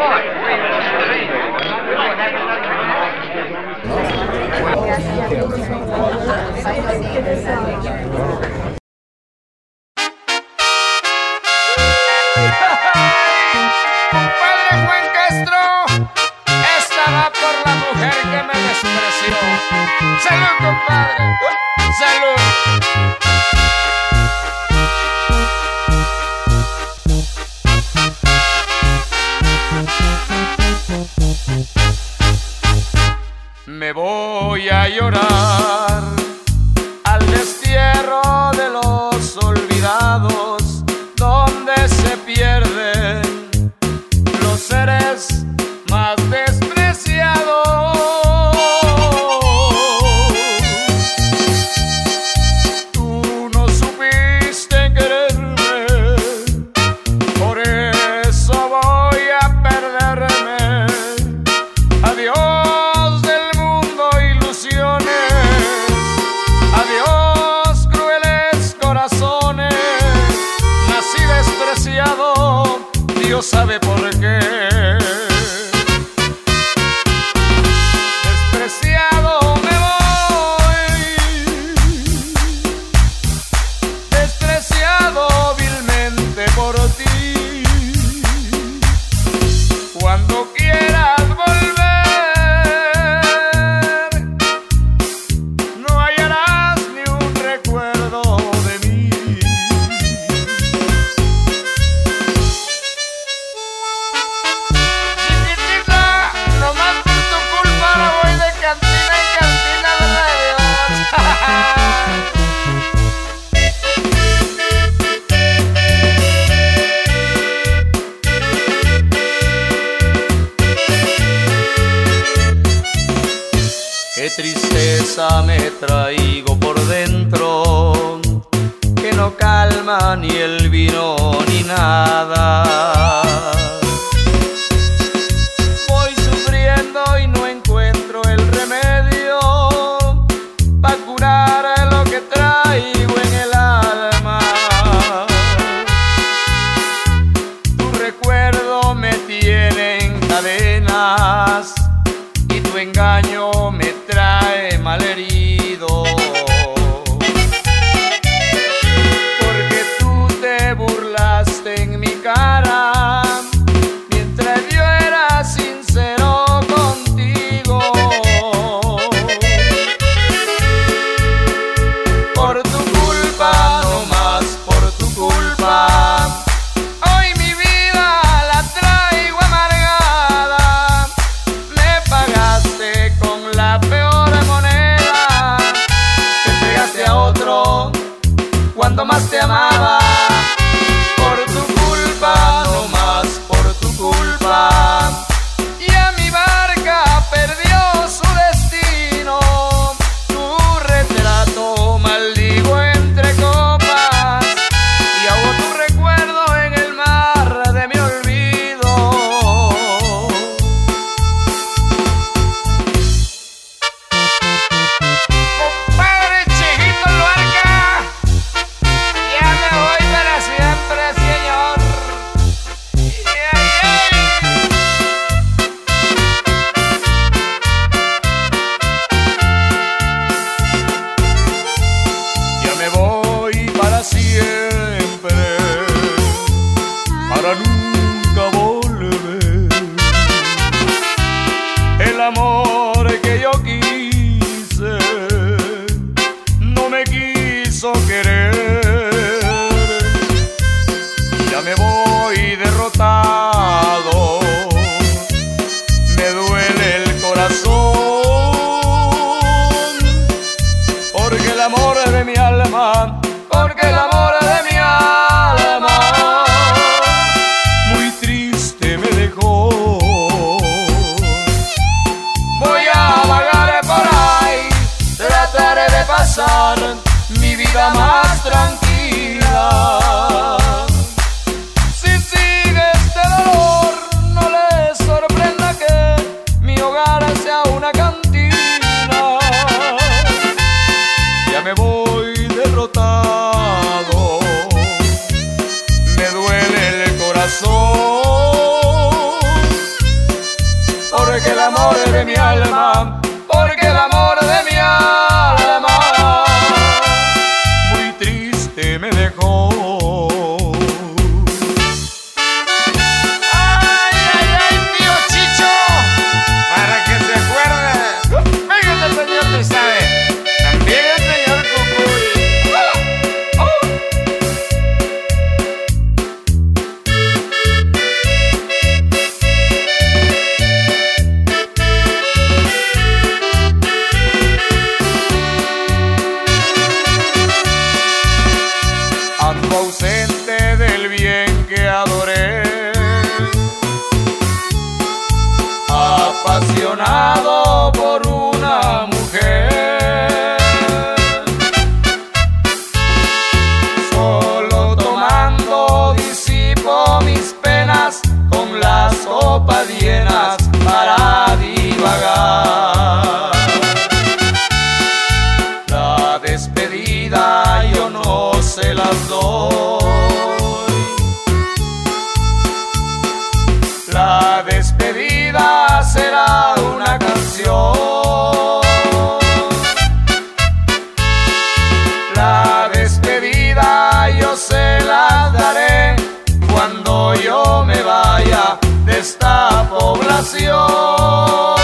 Boy! maestro, esta va por la mujer que me despreció. Salud, compadre. Salud. me voy a llorar. sabe por qué. Qué tristeza me traigo por dentro, que no calma ni el vino ni nada. de mi alma. Porque el amor de mi alma, yo me vaya de esta población.